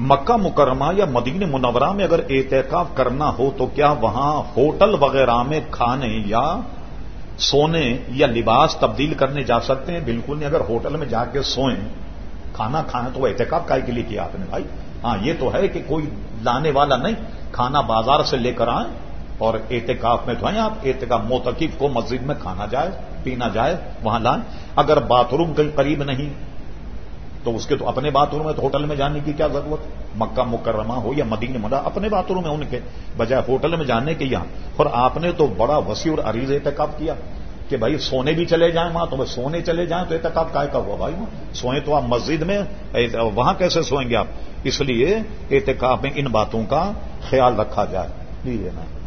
مکہ مکرمہ یا مدین منورہ میں اگر احتکاف کرنا ہو تو کیا وہاں ہوٹل وغیرہ میں کھانے یا سونے یا لباس تبدیل کرنے جا سکتے ہیں؟ بالکل نہیں، اگر ہوٹل میں جا کے سوئیں، کھانا کھانا تو وہ احتکاب کا کے لیے کیا آپ نے بھائی؟ ہاں یہ تو ہے کہ کوئی لانے والا نہیں، کھانا بازار سے لے کر آئیں اور احتکاف میں تو ہیں آپ احتکاب موتقف کو مسجد میں کھانا جائے، پینا جائے، وہاں لائیں۔ اگر باتھ روم کہیں قریب نہیں تو اس کے تو اپنے باتھ روم ہے تو ہوٹل میں جانے کی کیا ضرورت؟ مکہ مکرمہ ہو یا مدین مدا اپنے باتھ روم ہے ان کے، بجائے ہوٹل میں جانے کے یہاں۔ اور آپ نے تو بڑا وسیع اور عریض احتکاب کیا کہ بھائی سونے بھی چلے جائیں وہاں، تو سونے چلے جائیں تو احتکاب کا ہوا۔ بھائی وہاں سوئیں تو آپ مسجد میں وہاں کیسے سوئیں گے آپ؟ اس لیے احتکاب میں ان باتوں کا خیال رکھا جائے۔ جی نا